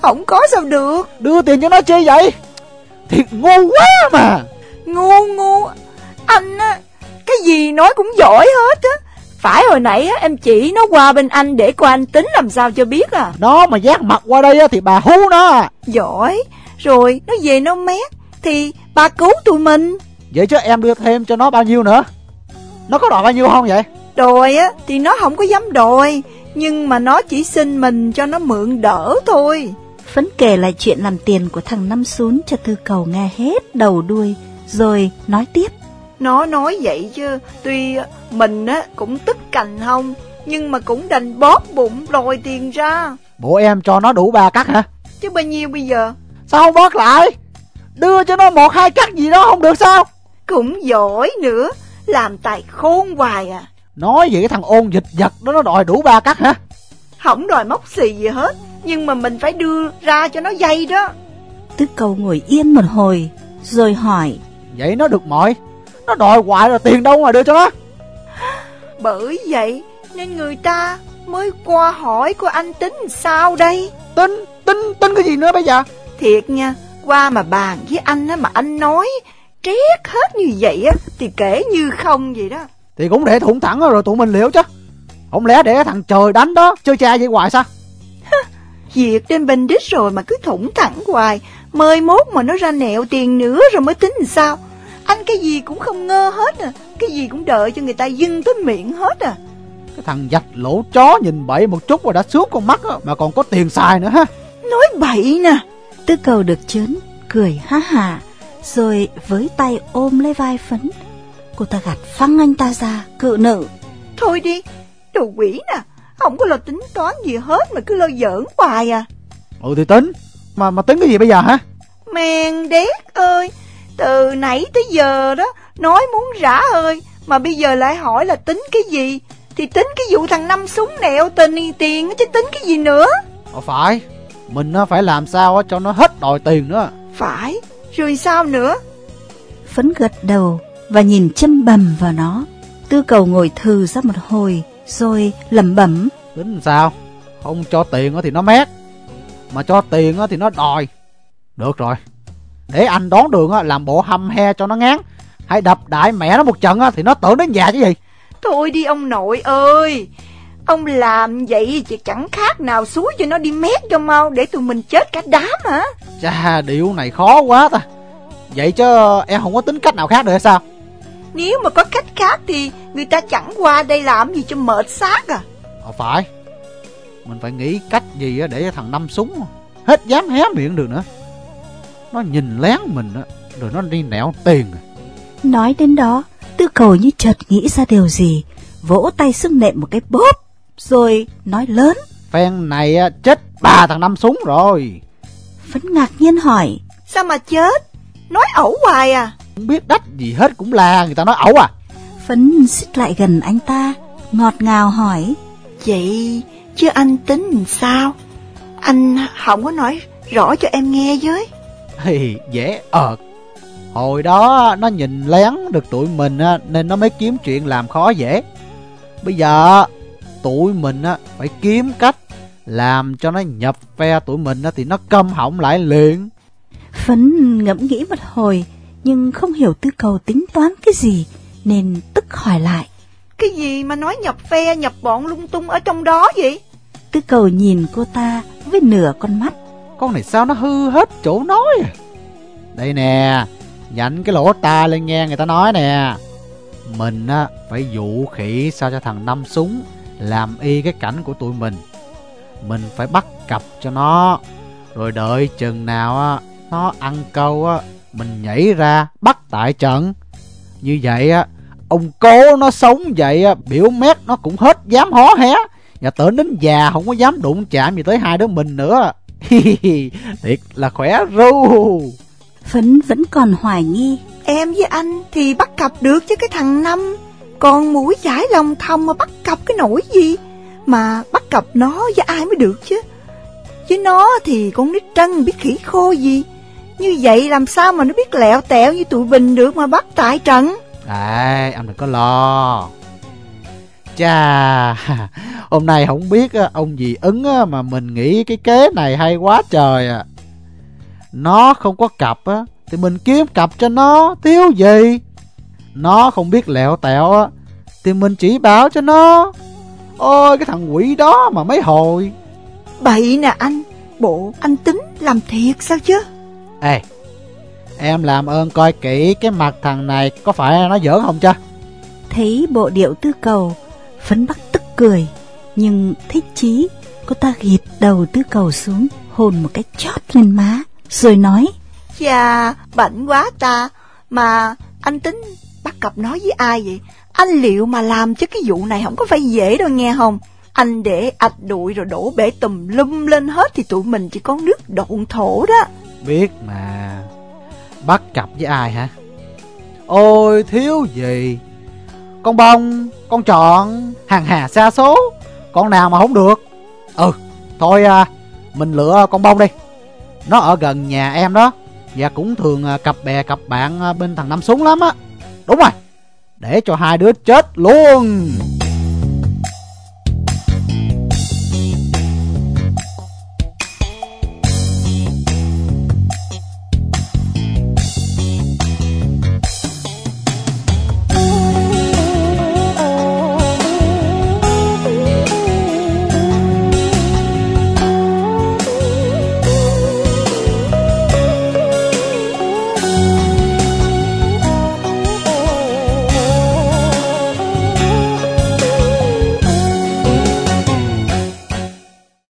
Không có sao được Đưa tiền cho nó chơi vậy Thiệt ngu quá mà Ngu ngu Anh á Cái gì nói cũng giỏi hết á phải hồi nãy á, em chỉ nó qua bên anh để coi anh tính làm sao cho biết à. Nó mà giác mặt qua đây á, thì bà hú nó à. Giỏi. Rồi nó về nó mét thì bà cứu tụi mình. Vậy chứ em đưa thêm cho nó bao nhiêu nữa? Nó có đòi bao nhiêu không vậy? Đòi á thì nó không có dám đòi. Nhưng mà nó chỉ xin mình cho nó mượn đỡ thôi. Phấn kể lại chuyện làm tiền của thằng Năm Xuống cho Tư Cầu nghe hết đầu đuôi. Rồi nói tiếp. Nó nói vậy chứ Tuy mình á cũng tức cành không Nhưng mà cũng đành bóp bụng lòi tiền ra. Bộ em cho nó đủ ba cắt hả? Chứ bao nhiêu bây giờ? Sao không bót lại? Đưa cho nó một hai cắt gì đó không được sao? Cũng giỏi nữa Làm tài khôn hoài à. Nói vậy cái thằng ôn dịch giật đó nó đòi đủ ba cắt hả? Không đòi móc xì gì hết Nhưng mà mình phải đưa ra cho nó dây đó. Tứ cầu ngồi yên một hồi Rồi hỏi. Vậy nó được mọi. Nó đòi hoài rồi tiền đâu mà đưa cho nó. Bởi vậy Nên người ta mới qua hỏi của anh tính sao đây. Tính, tính, tính cái gì nữa bây giờ? Thiệt nha Qua mà bàn với anh á mà anh nói Trét hết như vậy á Thì kể như không vậy đó. Thì cũng để thủng thẳng rồi tụi mình liệu chứ. Không lẽ để thằng trời đánh đó Chơi cha vậy hoài sao Việc trên bình đích rồi mà cứ thủng thẳng hoài. Mời mốt mà nó ra nẹo tiền nữa rồi mới tính làm sao? Anh cái gì cũng không ngơ hết à. Cái gì cũng đợi cho người ta dưng tới miệng hết à. Cái thằng dạch lỗ chó nhìn bậy một chút rồi đã sướng con mắt á, Mà còn có tiền xài nữa ha. Nói bậy nè. Tư cầu được chớn cười ha hà Rồi với tay ôm lấy vai phấn Cô ta gạt phăng anh ta ra Cự nữ. Thôi đi Đồ quỷ nè Không có lo tính toán gì hết mà cứ lo giỡn hoài à. Ừ thì tính. Mà mà tính cái gì bây giờ hả? Mèn đét ơi Từ nãy tới giờ đó Nói muốn rã ơi Mà bây giờ lại hỏi là tính cái gì? Thì tính cái vụ thằng năm súng nẹo tình tiền chứ tính cái gì nữa? Ờ phải. Mình á, phải làm sao á, cho nó hết đòi tiền nữa. Phải. Rồi sao nữa? Phấn gật đầu Và nhìn châm bầm vào nó Tư cầu ngồi thừ ra một hồi Rồi lẩm bẩm. Tính sao? Không cho tiền á thì nó mét Mà cho tiền á thì nó đòi. Được rồi. Để anh đón đường á, làm bộ hăm he cho nó ngán. Hay đập đại mẹ nó một trận á, thì nó tưởng đến nhà chứ gì. Thôi đi ông nội ơi Ông làm vậy thì chẳng khác nào suối cho nó đi mét cho mau Để tụi mình chết cả đám hả? Chà điệu này khó quá ta. Vậy chứ em không có tính cách nào khác được hay sao Nếu mà có cách khác thì Người ta chẳng qua đây làm gì cho mệt xác à. Ờ phải. Mình phải nghĩ cách gì á để cho thằng năm súng Hết dám hé miệng được nữa. Nó nhìn lén mình Rồi nó đi nẹo tiền à. Nói đến đó Tư cầu như chợt nghĩ ra điều gì Vỗ tay xuống nệm một cái bóp Rồi nói lớn. Phen này chết ba thằng năm súng rồi. Phấn ngạc nhiên hỏi Sao mà chết? Nói ẩu hoài à Không biết đách gì hết cũng là người ta nói ẩu à. Phấn xích lại gần anh ta Ngọt ngào hỏi. Vậy chứ anh tính sao? Anh không có nói rõ cho em nghe với. Thì dễ ợt. Hồi đó nó nhìn lén được tụi mình á, Nên nó mới kiếm chuyện làm khó dễ. Bây giờ tụi mình á, phải kiếm cách Làm cho nó nhập phe tụi mình á, Thì nó câm họng lại liền. Phấn ngẫm nghĩ một hồi Nhưng không hiểu tư cầu tính toán cái gì Nên tức hỏi lại. Cái gì mà nói nhập phe nhập bọn lung tung ở trong đó vậy? Tư cầu nhìn cô ta với nửa con mắt. Con này sao nó hư hết chỗ nói à? Đây nè Nhảnh cái lỗ tai lên nghe người ta nói nè. Mình á phải dụ khỉ sao cho thằng năm súng Làm y cái cảnh của tụi mình. Mình phải bắt cặp cho nó Rồi đợi chừng nào á Nó ăn câu á Mình nhảy ra bắt tại trận. Như vậy á Ông cố nó sống vậy á Biểu mét nó cũng hết dám hó hé. Và tưởng đến già không có dám đụng chạm gì tới hai đứa mình nữa. Thiệt là khỏe ru. Phấn vẫn còn hoài nghi. Em với anh thì bắt cặp được chứ cái thằng Năm. Còn mũi giải lòng thông mà bắt cặp cái nỗi gì? Mà bắt cặp nó với ai mới được chứ? Chứ nó thì con nít trân biết khỉ khô gì Như vậy làm sao mà nó biết lẹo tẹo như tụi Bình được mà bắt tại trận? À anh đừng có lo. Chà Hôm nay không biết ông gì ứng mà mình nghĩ cái kế này hay quá trời à. Nó không có cặp á Thì mình kiếm cặp cho nó Thiếu gì? Nó không biết lẹo tẹo á Thì mình chỉ bảo cho nó. Ôi cái thằng quỷ đó mà mấy hồi. Bậy nè anh Bộ anh tính làm thiệt sao chứ Ê Em làm ơn coi kỹ cái mặt thằng này Có phải nó giỡn không chứ Thấy bộ điệu tư cầu Phấn bắt tức cười Nhưng thích chí Cô ta ghịt đầu tư cầu xuống Hôn một cái chót lên má Rồi nói Chà bệnh quá ta Mà anh tính bắt cặp nói với ai vậy? Anh liệu mà làm chứ cái vụ này không có phải dễ đâu nghe không? Anh để ạch đụi rồi đổ bể tùm lum lên hết Thì tụi mình chỉ có nước độn thổ đó Biết mà Bắt cặp với ai hả? Ôi thiếu gì? Con bông Con chọn Hàng hà xa số Con nào mà không được? Ừ Thôi à, Mình lựa con bông đi. Nó ở gần nhà em đó Và cũng thường à, cặp bè cặp bạn à, bên thằng Năm Súng lắm á. Đúng rồi Để cho hai đứa chết luôn.